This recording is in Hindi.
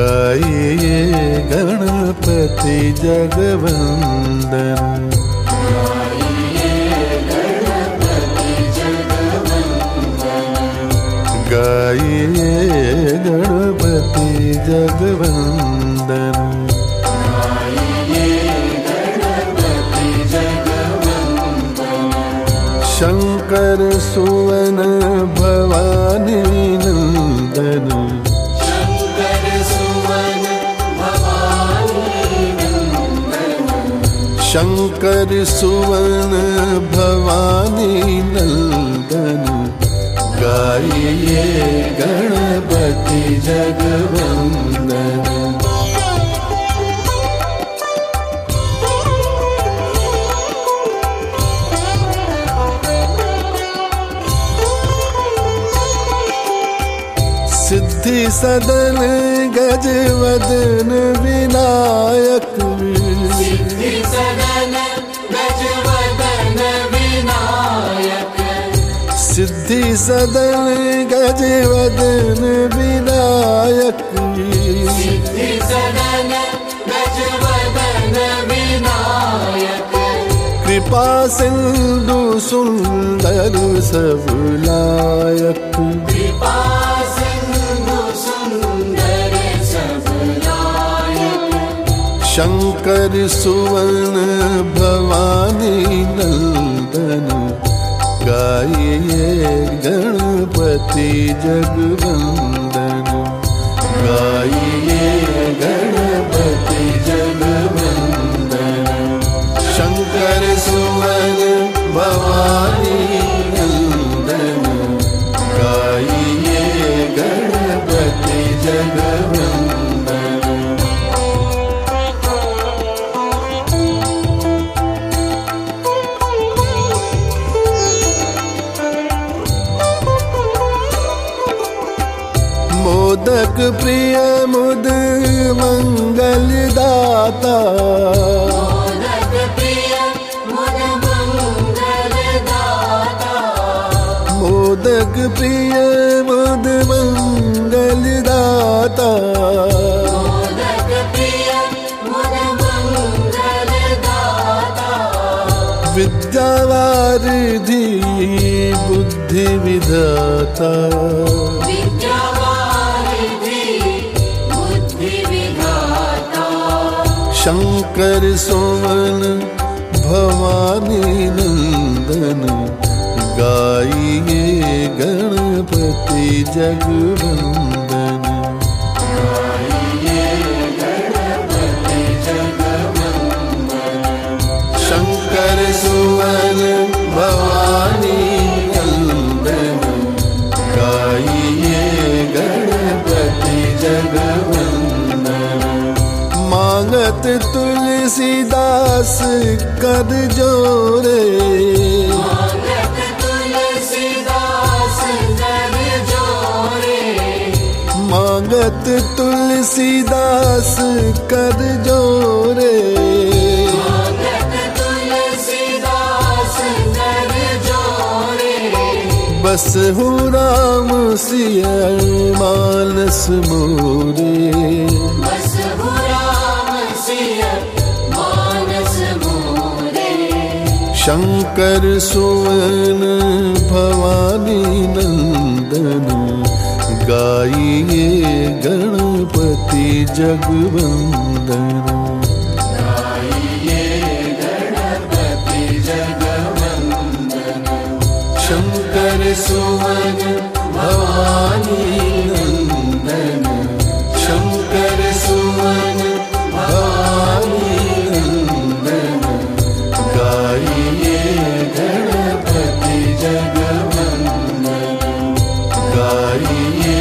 गाइए गणपति जगवंदन। गाइए गणपति जगवंदन। शंकर सुवन भवानी नंदन। शंकर सुवन भवानी नंदन गाइए गणपति जगवंदन। सिद्धि सदन गजवदन सिद्धि सदन गजवदन विनायक कृपा सिन्धु सुन्दर सबलायक शङ्कर सुवर्ण भवानी नन्दन जगवन्दन रा मोदक प्रिय मुद मंगल दाता। मोदक प्रिय मुद मंगल दाता। मोदक प्रिय मुद मंगल दाता। मोदक प्रिय मुद मंगल दाता। विद्यावारिधि बुद्धि विधाता शङ्कर सोमन भवानी नन्दन गाये गणपति जगवन् तुलसीदास कर जोरे। मांगत तुलसीदास कर जोरे। मांगत तुलसीदास कर जोरे। मांगत तुलसीदास जोरे। बस हूँ राम सिया मानस मोरे। शङ्कर सुवन भवानी नन्दन गणपति जगवन्दन शङ्कर सुवन जगवंदन गाइए गणपति जगवंदन